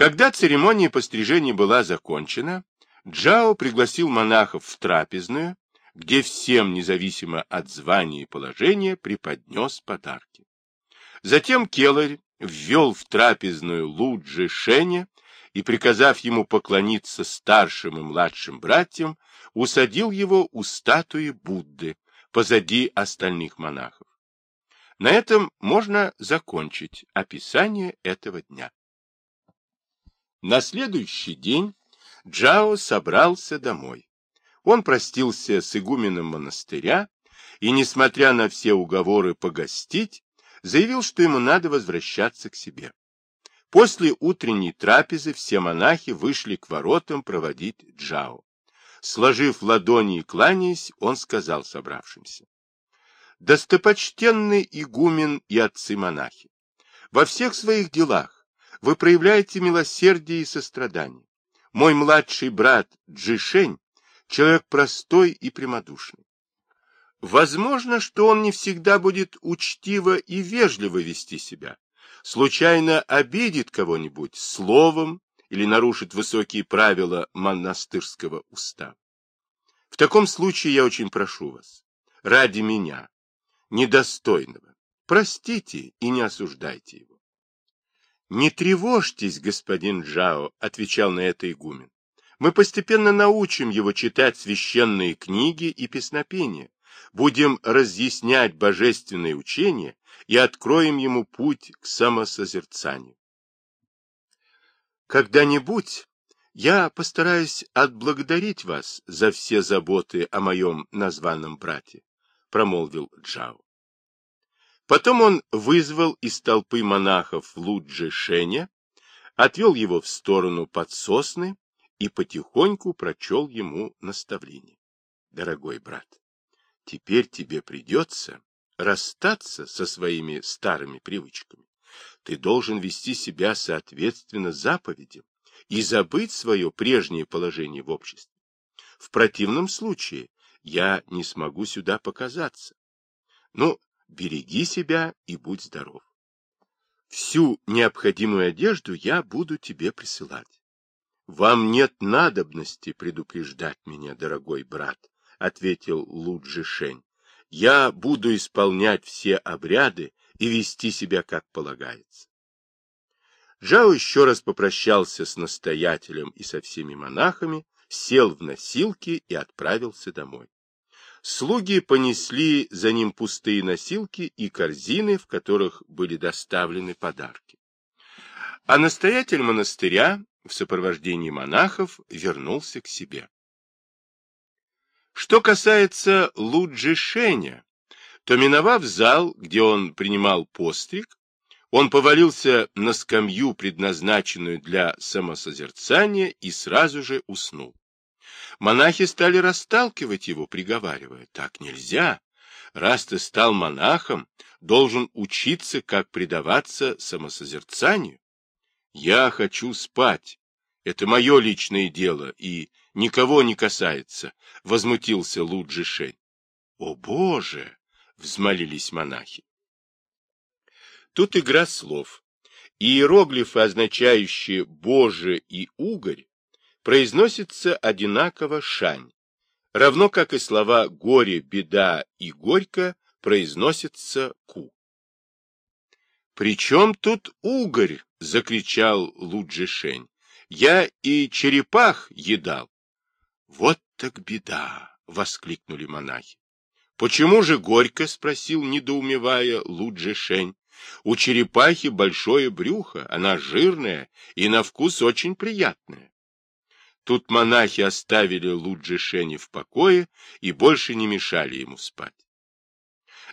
Когда церемония пострижения была закончена, Джао пригласил монахов в трапезную, где всем, независимо от звания и положения, преподнес подарки. Затем Келарь ввел в трапезную Луджи Шеня и, приказав ему поклониться старшим и младшим братьям, усадил его у статуи Будды позади остальных монахов. На этом можно закончить описание этого дня. На следующий день Джао собрался домой. Он простился с игуменом монастыря и, несмотря на все уговоры погостить, заявил, что ему надо возвращаться к себе. После утренней трапезы все монахи вышли к воротам проводить Джао. Сложив ладони и кланяясь, он сказал собравшимся. Достопочтенный игумен и отцы-монахи, во всех своих делах вы проявляете милосердие и сострадание. Мой младший брат Джишень — человек простой и прямодушный. Возможно, что он не всегда будет учтиво и вежливо вести себя, случайно обидит кого-нибудь словом или нарушит высокие правила монастырского устава. В таком случае я очень прошу вас, ради меня, недостойного, простите и не осуждайте его. Не тревожьтесь, господин Джао, отвечал на это игумен. Мы постепенно научим его читать священные книги и песнопения, будем разъяснять божественные учения и откроем ему путь к самосозерцанию. Когда-нибудь я постараюсь отблагодарить вас за все заботы о моем названном брате, промолвил Джао. Потом он вызвал из толпы монахов Луджи Шеня, отвел его в сторону под сосны и потихоньку прочел ему наставление. Дорогой брат, теперь тебе придется расстаться со своими старыми привычками. Ты должен вести себя соответственно заповедям и забыть свое прежнее положение в обществе. В противном случае я не смогу сюда показаться. Ну, береги себя и будь здоров. Всю необходимую одежду я буду тебе присылать. Вам нет надобности предупреждать меня, дорогой брат, ответил Луджи Шень я буду исполнять все обряды и вести себя как полагается. Жао еще раз попрощался с настоятелем и со всеми монахами, сел в носилки и отправился домой. Слуги понесли за ним пустые носилки и корзины, в которых были доставлены подарки. А настоятель монастыря в сопровождении монахов вернулся к себе. Что касается Луджи Шеня, то, миновав зал, где он принимал постриг, он повалился на скамью, предназначенную для самосозерцания, и сразу же уснул. Монахи стали расталкивать его, приговаривая, так нельзя. Раз ты стал монахом, должен учиться, как предаваться самосозерцанию. Я хочу спать. Это мое личное дело, и никого не касается, — возмутился Луджи Шень. — О, Боже! — взмолились монахи. Тут игра слов. Иероглифы, означающие «Боже» и «Угорь», произносятся одинаково «шань», равно как и слова «горе», «беда» и «горько» произносятся «ку». «При чем тут угорь?» — закричал Луджи Шень. «Я и черепах едал». Вот так беда! — воскликнули монахи. — Почему же горько? — спросил, недоумевая, Луджи Шень. — У черепахи большое брюхо, она жирная и на вкус очень приятная. Тут монахи оставили Луджи Шеня в покое и больше не мешали ему спать.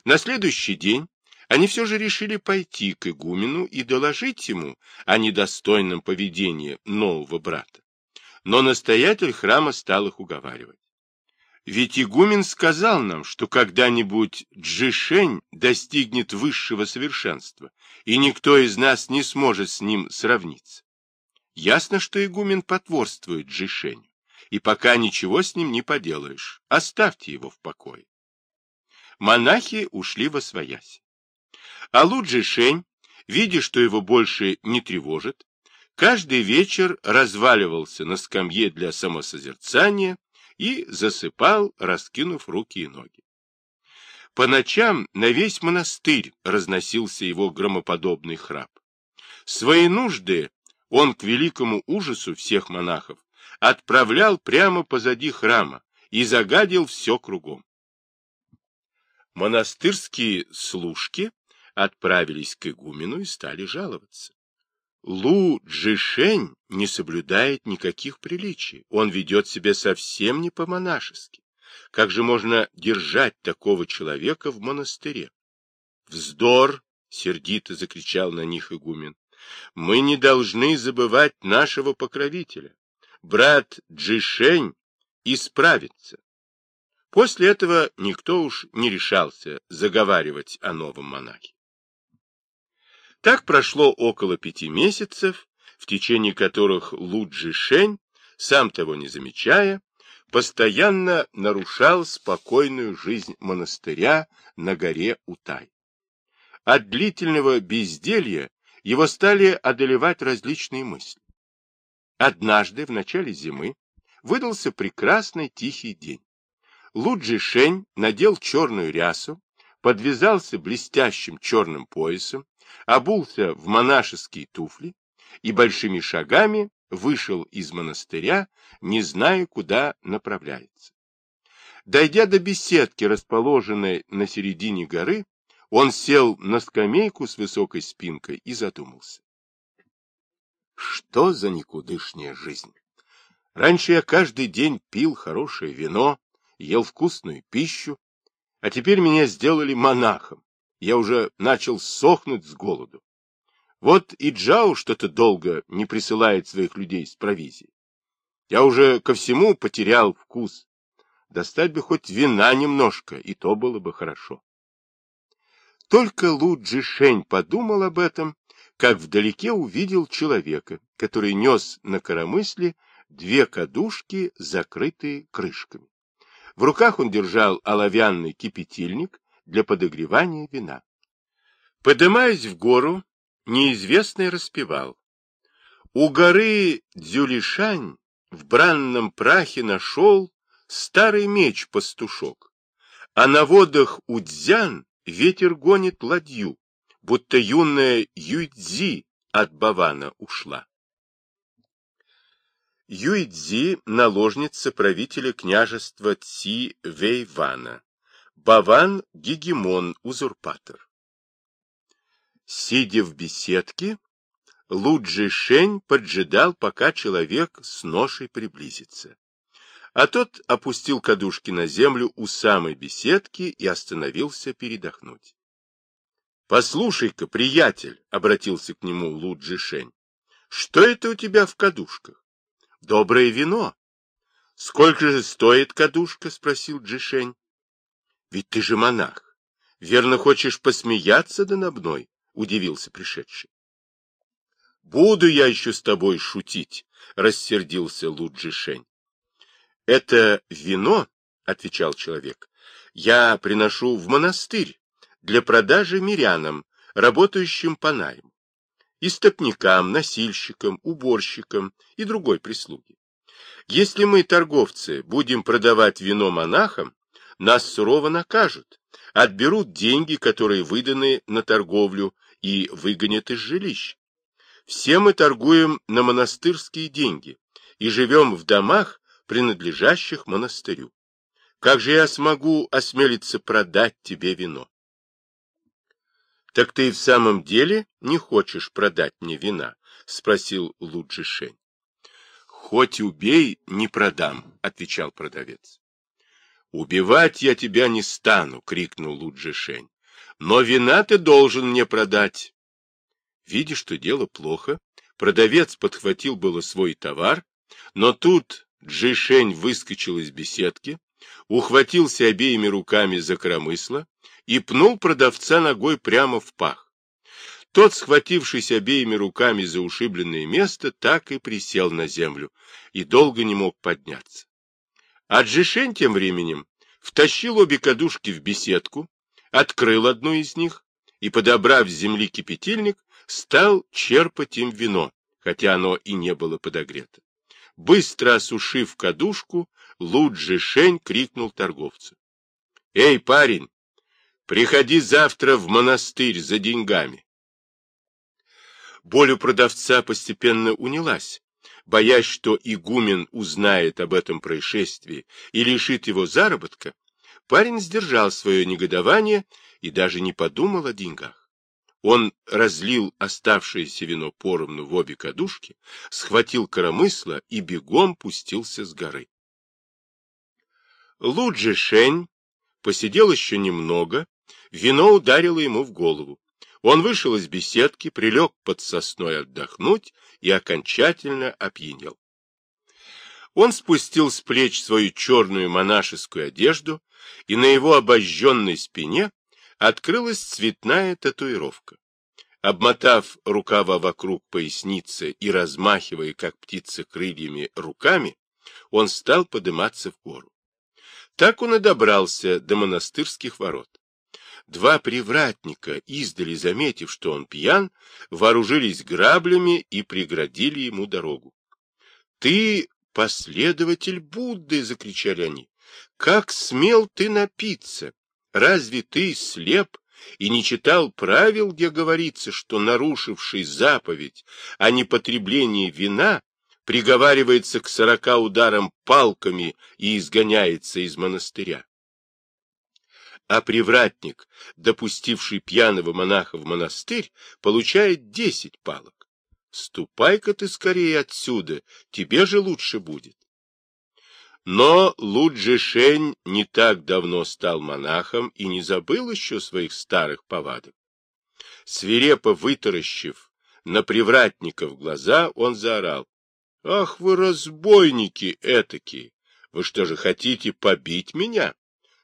На следующий день они все же решили пойти к игумену и доложить ему о недостойном поведении нового брата но настоятель храма стал их уговаривать. Ведь игумен сказал нам, что когда-нибудь Джишень достигнет высшего совершенства, и никто из нас не сможет с ним сравниться. Ясно, что игумен потворствует Джишеню, и пока ничего с ним не поделаешь, оставьте его в покое. Монахи ушли во своясь. А Лу Джишень, видя, что его больше не тревожит, каждый вечер разваливался на скамье для самосозерцания и засыпал, раскинув руки и ноги. По ночам на весь монастырь разносился его громоподобный храп. Свои нужды он к великому ужасу всех монахов отправлял прямо позади храма и загадил все кругом. Монастырские служки отправились к игумену и стали жаловаться. Лу Джишень не соблюдает никаких приличий, он ведет себя совсем не по-монашески. Как же можно держать такого человека в монастыре? Вздор! — сердито закричал на них игумен. Мы не должны забывать нашего покровителя. Брат Джишень исправится. После этого никто уж не решался заговаривать о новом монахе. Так прошло около пяти месяцев, в течение которых Лу Джишень, сам того не замечая, постоянно нарушал спокойную жизнь монастыря на горе Утай. От длительного безделья его стали одолевать различные мысли. Однажды, в начале зимы, выдался прекрасный тихий день. Луджи Шень надел черную рясу, подвязался блестящим черным поясом, обулся в монашеские туфли и большими шагами вышел из монастыря, не зная, куда направляется. Дойдя до беседки, расположенной на середине горы, он сел на скамейку с высокой спинкой и задумался. Что за никудышняя жизнь? Раньше я каждый день пил хорошее вино, ел вкусную пищу, а теперь меня сделали монахом. Я уже начал сохнуть с голоду. Вот и Джао что-то долго не присылает своих людей с провизией. Я уже ко всему потерял вкус. Достать бы хоть вина немножко, и то было бы хорошо. Только Лу Джишень подумал об этом, как вдалеке увидел человека, который нес на коромысле две кадушки, закрытые крышками. В руках он держал оловянный кипятильник для подогревания вина. Подымаясь в гору, неизвестный распевал. У горы Дзюлишань в бранном прахе нашел старый меч-пастушок, а на водах Удзян ветер гонит ладью, будто юная Юйцзи от Бавана ушла. Юйцзи – наложница правителя княжества Ци Вейвана. Баван – гегемон, узурпатор. Сидя в беседке, Луджи Шень поджидал, пока человек с ношей приблизится. А тот опустил кадушки на землю у самой беседки и остановился передохнуть. — Послушай-ка, приятель, — обратился к нему Луджи Шень, — что это у тебя в кадушках? — Доброе вино. — Сколько же стоит кадушка? — спросил Джишень. — Ведь ты же монах. Верно, хочешь посмеяться да на мной? удивился пришедший. — Буду я еще с тобой шутить, — рассердился Луджи Шень. — Это вино, — отвечал человек, — я приношу в монастырь для продажи мирянам, работающим по найму, истопникам, носильщикам, уборщикам и другой прислуге. Если мы, торговцы, будем продавать вино монахам, нас сурово накажут, отберут деньги, которые выданы на торговлю, и выгонят из жилищ. Все мы торгуем на монастырские деньги и живем в домах, принадлежащих монастырю. Как же я смогу осмелиться продать тебе вино? — Так ты в самом деле не хочешь продать мне вина? — спросил Луджишень. — Хоть убей, не продам, — отвечал продавец. — Убивать я тебя не стану, — крикнул Луджишень но вина ты должен мне продать. Видя, что дело плохо, продавец подхватил было свой товар, но тут Джишень выскочил из беседки, ухватился обеими руками за коромысло и пнул продавца ногой прямо в пах. Тот, схватившись обеими руками за ушибленное место, так и присел на землю и долго не мог подняться. А Джишень тем временем втащил обе кадушки в беседку, открыл одну из них и, подобрав с земли кипятильник, стал черпать им вино, хотя оно и не было подогрето. Быстро осушив кадушку, Луджи Шень крикнул торговцу. — Эй, парень, приходи завтра в монастырь за деньгами. Боль у продавца постепенно унялась. Боясь, что игумен узнает об этом происшествии и лишит его заработка, парень сдержал свое негодование и даже не подумал о деньгах. Он разлил оставшееся вино поровну в обе кадушки, схватил коромысло и бегом пустился с горы. Луджи Шень посидел еще немного, вино ударило ему в голову. Он вышел из беседки, прилег под сосной отдохнуть и окончательно опьянел. Он спустил с плеч свою черную монашескую одежду, и на его обожженной спине открылась цветная татуировка. Обмотав рукава вокруг поясницы и размахивая, как птица, крыльями руками, он стал подниматься в гору. Так он и добрался до монастырских ворот. Два привратника, издали заметив, что он пьян, вооружились граблями и преградили ему дорогу. — Ты последователь Будды! — закричали они. — Как смел ты напиться? Разве ты слеп и не читал правил, где говорится, что нарушивший заповедь о непотреблении вина приговаривается к сорока ударам палками и изгоняется из монастыря? а привратник, допустивший пьяного монаха в монастырь, получает десять палок. Ступай-ка ты скорее отсюда, тебе же лучше будет. Но Луджи Шень не так давно стал монахом и не забыл еще своих старых повадок. Свирепо вытаращив на привратников глаза, он заорал. — Ах вы, разбойники этакие! Вы что же хотите побить меня?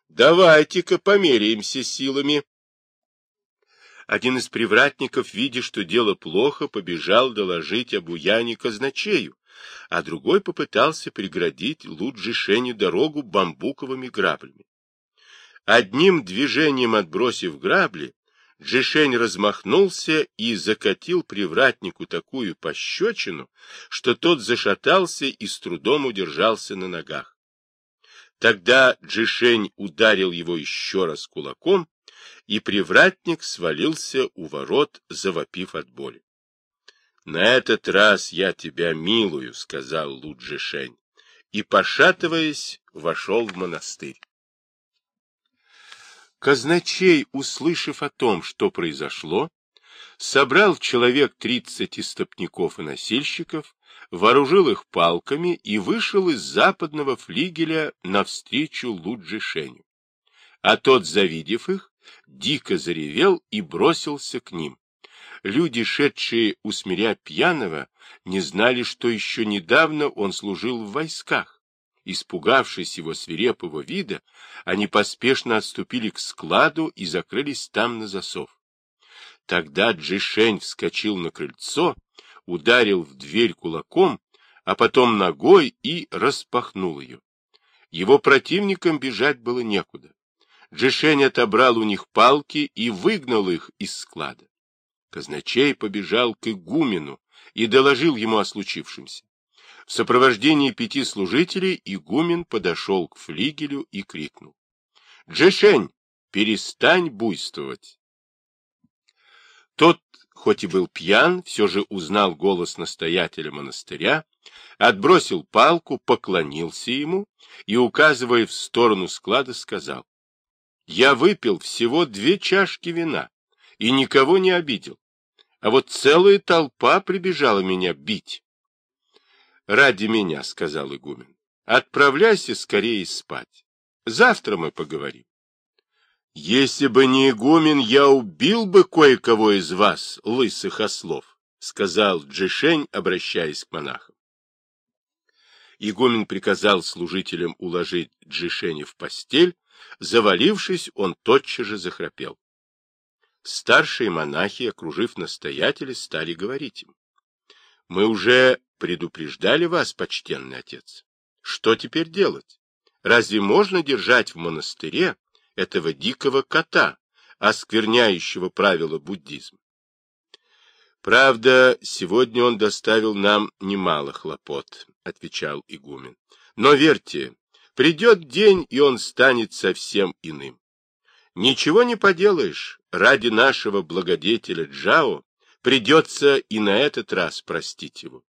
Давайте-ка померяемся силами. Один из привратников, видя, что дело плохо, побежал доложить об уяне казначею, а другой попытался преградить Луджишене дорогу бамбуковыми граблями. Одним движением отбросив грабли, Джишень размахнулся и закатил привратнику такую пощечину, что тот зашатался и с трудом удержался на ногах. Тогда Джишень ударил его еще раз кулаком, и привратник свалился у ворот, завопив от боли. — На этот раз я тебя милую, — сказал Лу Джишень, и, пошатываясь, вошел в монастырь. Казначей, услышав о том, что произошло, собрал человек тридцать истопников и носильщиков, вооружил их палками и вышел из западного флигеля навстречу Луджишеню. А тот, завидев их, дико заревел и бросился к ним. Люди, шедшие усмиря пьяного, не знали, что еще недавно он служил в войсках. Испугавшись его свирепого вида, они поспешно отступили к складу и закрылись там на засов. Тогда Джишень вскочил на крыльцо ударил в дверь кулаком, а потом ногой и распахнул ее. Его противникам бежать было некуда. Джишень отобрал у них палки и выгнал их из склада. Казначей побежал к игумену и доложил ему о случившемся. В сопровождении пяти служителей игумен подошел к флигелю и крикнул. — Джишень, перестань буйствовать! Тот хоть и был пьян, все же узнал голос настоятеля монастыря, отбросил палку, поклонился ему и, указывая в сторону склада, сказал, «Я выпил всего две чашки вина и никого не обидел, а вот целая толпа прибежала меня бить». «Ради меня», — сказал игумен, — «отправляйся скорее спать. Завтра мы поговорим». Если бы не игумен, я убил бы кое-кого из вас, лысых ослов, — сказал Джишень, обращаясь к монахам. Игумен приказал служителям уложить Джишеня в постель, завалившись, он тотчас же захрапел. Старшие монахи, окружив настоятеля, стали говорить им. — Мы уже предупреждали вас, почтенный отец. Что теперь делать? Разве можно держать в монастыре этого дикого кота, оскверняющего правила буддизма. Правда, сегодня он доставил нам немало хлопот, отвечал игумен. Но верьте, придет день, и он станет совсем иным. Ничего не поделаешь, ради нашего благодетеля Джао придется и на этот раз простить его.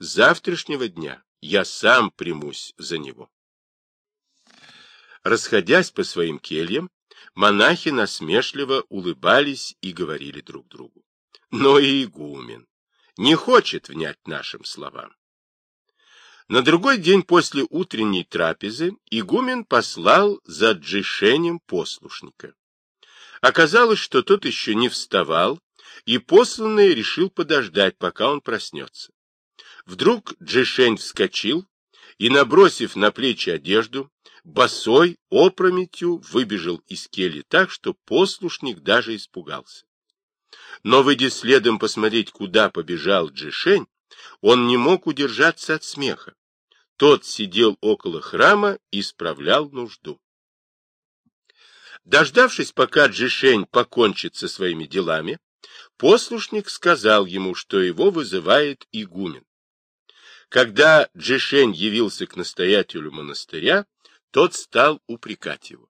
С завтрашнего дня я сам примусь за него. Расходясь по своим кельям, монахи насмешливо улыбались и говорили друг другу. Но и игумен не хочет внять нашим словам. На другой день после утренней трапезы игумен послал за джишенем послушника. Оказалось, что тот еще не вставал, и посланный решил подождать, пока он проснется. Вдруг Джишень вскочил и, набросив на плечи одежду, босой опрометью выбежал из кельи так, что послушник даже испугался. Но, выйдя следом посмотреть, куда побежал Джишень, он не мог удержаться от смеха. Тот сидел около храма и справлял нужду. Дождавшись, пока Джишень покончит со своими делами, послушник сказал ему, что его вызывает игумен. Когда Джишень явился к настоятелю монастыря, тот стал упрекать его.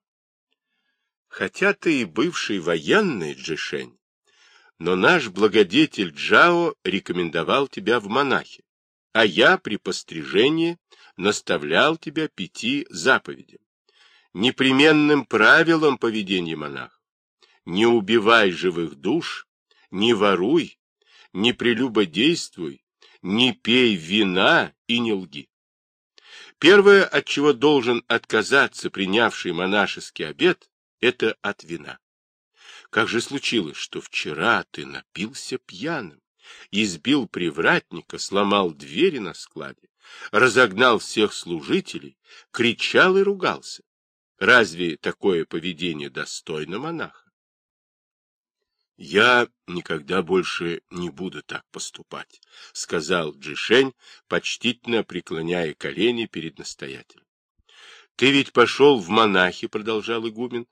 Хотя ты и бывший военный, Джишень, но наш благодетель Джао рекомендовал тебя в монахи, а я при пострижении наставлял тебя пяти заповедям. Непременным правилам поведения монахов. Не убивай живых душ, не воруй, не прелюбодействуй, не пей вина и не лги. Первое, от чего должен отказаться принявший монашеский обет, это от вина. Как же случилось, что вчера ты напился пьяным, избил привратника, сломал двери на складе, разогнал всех служителей, кричал и ругался? Разве такое поведение достойно монаха? «Я никогда больше не буду так поступать», — сказал Джишень, почтительно преклоняя колени перед настоятелем. «Ты ведь пошел в монахи», — продолжал игумен.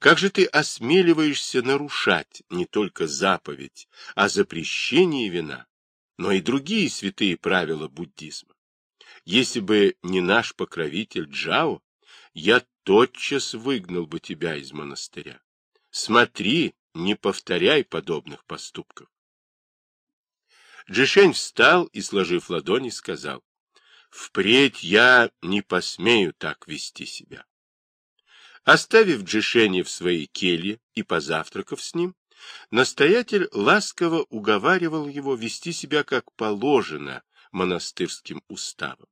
«Как же ты осмеливаешься нарушать не только заповедь о запрещении вина, но и другие святые правила буддизма? Если бы не наш покровитель Джао, я тотчас выгнал бы тебя из монастыря. Смотри, не повторяй подобных поступков. Джишень встал и, сложив ладони, сказал, «Впредь я не посмею так вести себя». Оставив Джишеня в своей келье и позавтракав с ним, настоятель ласково уговаривал его вести себя как положено монастырским уставом.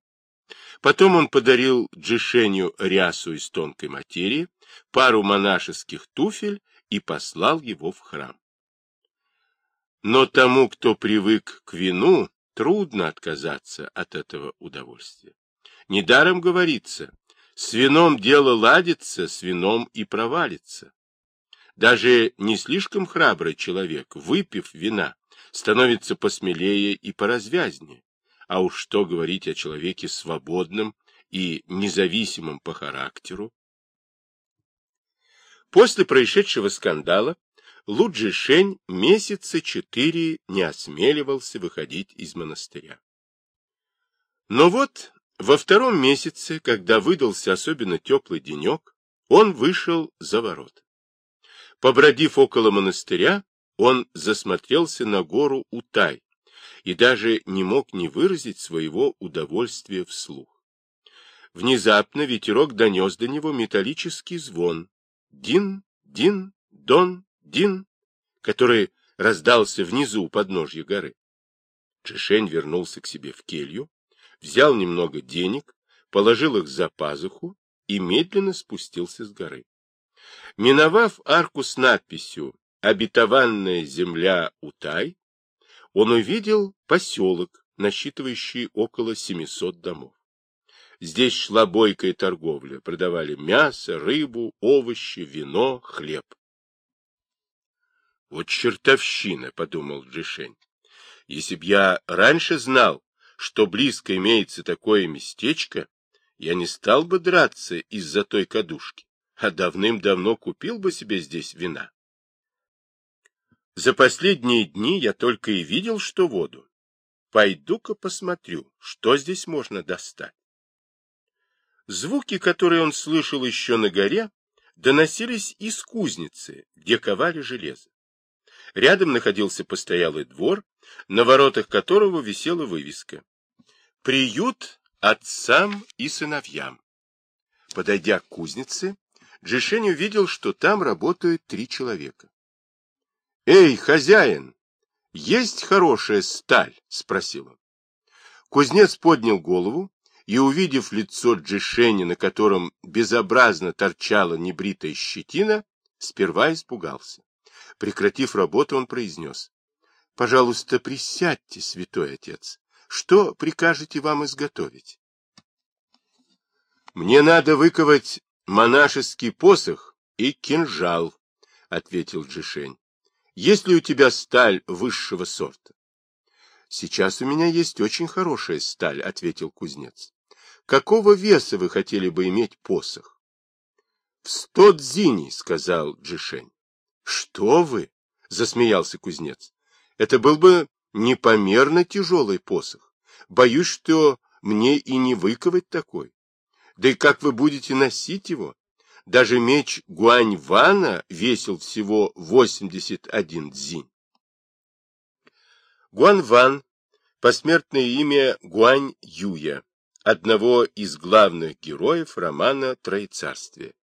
Потом он подарил Джишеню рясу из тонкой материи, пару монашеских туфель и послал его в храм. Но тому, кто привык к вину, трудно отказаться от этого удовольствия. Недаром говорится, с вином дело ладится, с вином и провалится. Даже не слишком храбрый человек, выпив вина, становится посмелее и поразвязнее. А уж что говорить о человеке свободном и независимом по характеру, После происшедшего скандала Луджи Шень месяца четыре не осмеливался выходить из монастыря. Но вот во втором месяце, когда выдался особенно теплый денек, он вышел за ворот. Побродив около монастыря, он засмотрелся на гору Утай и даже не мог не выразить своего удовольствия вслух. Внезапно ветерок донес до него металлический звон, Дин, Дин, Дон, Дин, который раздался внизу у подножья горы. Чешень вернулся к себе в келью, взял немного денег, положил их за пазуху и медленно спустился с горы. Миновав арку с надписью «Обетованная земля Утай», он увидел поселок, насчитывающий около 700 домов. Здесь шла бойкая торговля, продавали мясо, рыбу, овощи, вино, хлеб. Вот чертовщина, подумал Джишень. Если б я раньше знал, что близко имеется такое местечко, я не стал бы драться из-за той кадушки, а давным-давно купил бы себе здесь вина. За последние дни я только и видел, что воду. Пойду-ка посмотрю, что здесь можно достать. Звуки, которые он слышал еще на горе, доносились из кузницы, где ковали железо. Рядом находился постоялый двор, на воротах которого висела вывеска «Приют отцам и сыновьям». Подойдя к кузнице, Джишень увидел, что там работают три человека. «Эй, хозяин, есть хорошая сталь?» — спросил он. Кузнец поднял голову и, увидев лицо Джишени, на котором безобразно торчала небритая щетина, сперва испугался. Прекратив работу, он произнес. — Пожалуйста, присядьте, святой отец. Что прикажете вам изготовить? — Мне надо выковать монашеский посох и кинжал, — ответил Джишень. — Есть ли у тебя сталь высшего сорта? — Сейчас у меня есть очень хорошая сталь, — ответил кузнец. — Какого веса вы хотели бы иметь посох? — В сто дзиней, — сказал Джишень. — Что вы? — засмеялся кузнец. — Это был бы непомерно тяжелый посох. Боюсь, что мне и не выковать такой. Да и как вы будете носить его? Даже меч Гуань-Вана весил всего 81 дзинь. Гуань-Ван – посмертное имя Гуань-Юя, одного из главных героев романа «Троецарствие».